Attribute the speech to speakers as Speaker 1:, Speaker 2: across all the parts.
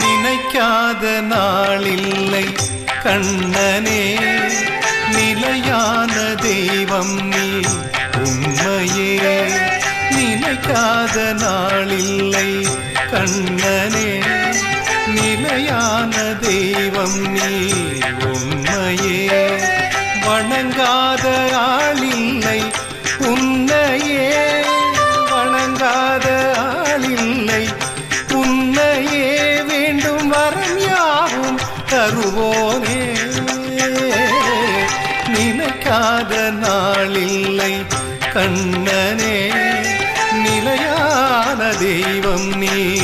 Speaker 1: நினைக்காத நாளில்லை. கண்ணனே நிலையான தெய்வம் நீ உண்மையே. நினைக்காத நாளில்லை கண்ணனே நிலையான தெய்வம் நீ உண்மையே. வணங்காத ஆளில்லை இல்லை கண்ணனே நிலையான தெய்வம் நீ.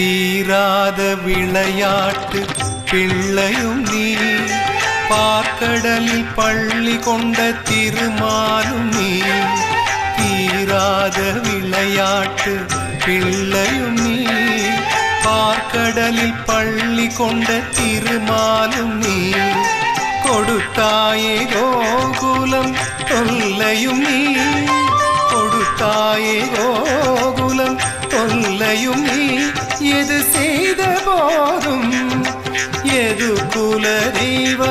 Speaker 1: தீராத விளையாட்டு பிள்ளையும் நீ. பார்க்கடலில் பள்ளி கொண்ட திருமாலும் நீ. தீராத விளையாட்டு பிள்ளையும் நீ. பார்க்கடலில் பள்ளி கொண்ட திருமாலும் நீ. கொடுத்தாயே கோகுலம் தொல்லையும் நீ. கொடுத்தாயே கோகுலம் தொல்லையும் நீ. எது செய்த போதும்? எது குல தெய்வமே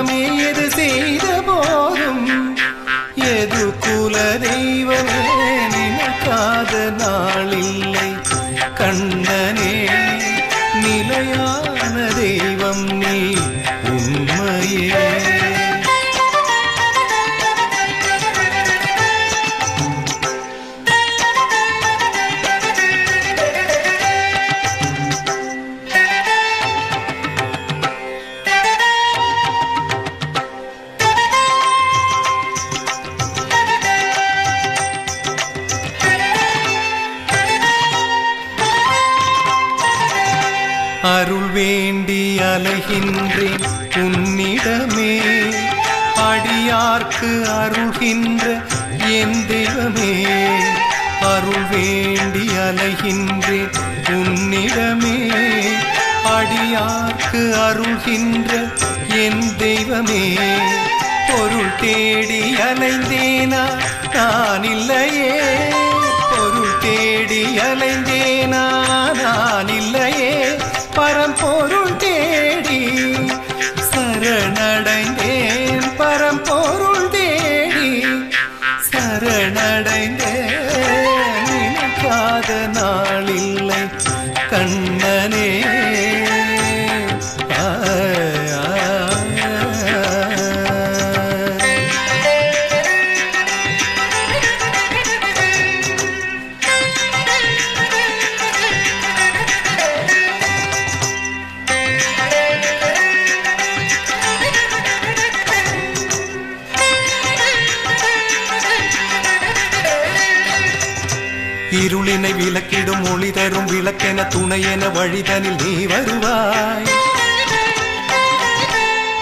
Speaker 1: அருள் வேண்டி அலைகின்றேன் உன்னிடமே. அடியார்க்கு அருள்கின்ற என் தெய்வமே. அருள் வேண்டி அலைகின்றேன் உன்னிடமே. அடியார்க்கு அருள்கின்ற என் தெய்வமே. பொருள் தேடி அலைந்தேனா? நான் இல்லையே. பொருள் தேடி அலைந்தேனா பொருள் தேடி சரணடைந்தேன். நினைக்காத நாளில்லை கண்ணனே. இருளினை விளக்கிடும் ஒளி தரும் விளக்கென துணையென வழிதனில் நீ வருவாய்.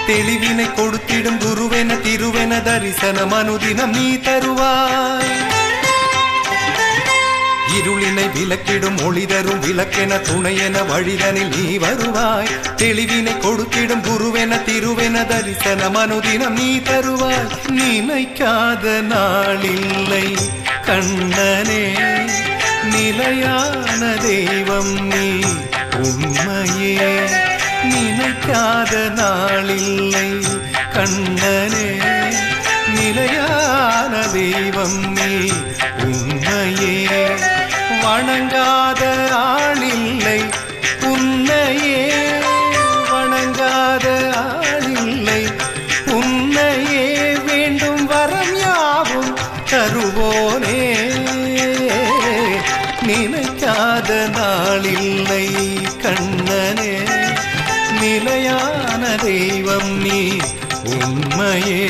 Speaker 1: தெளிவினை கொடுத்திடும் குருவென திருவென தரிசனம் அனுதினம் நீ தருவாய். இருளினை விளக்கிடும் ஒளி தரும் விளக்கென துணையென வழிதனில் நீ வருவாய். தெளிவினை கொடுத்திடும் குருவென திருவென தரிசனம் அனுதினம் நீ தருவாய். நினைக்காத நாளில்லை கண்ணனே நிலையான தெய்வம் நீ உண்மையே. நினைக்காத நாளில்லை கண்ணனே நிலையான தெய்வம் நீ உண்மையே. வணங்காத ஆளில்லை. உன்னையே வணங்காத ஆளில்லை. உன்னையே வேண்டும் வரம் யாவும் தருவோனே. நினைக்காத நாளில்லை கண்ணனே. நிலையான தெய்வம் நீ உண்மையே.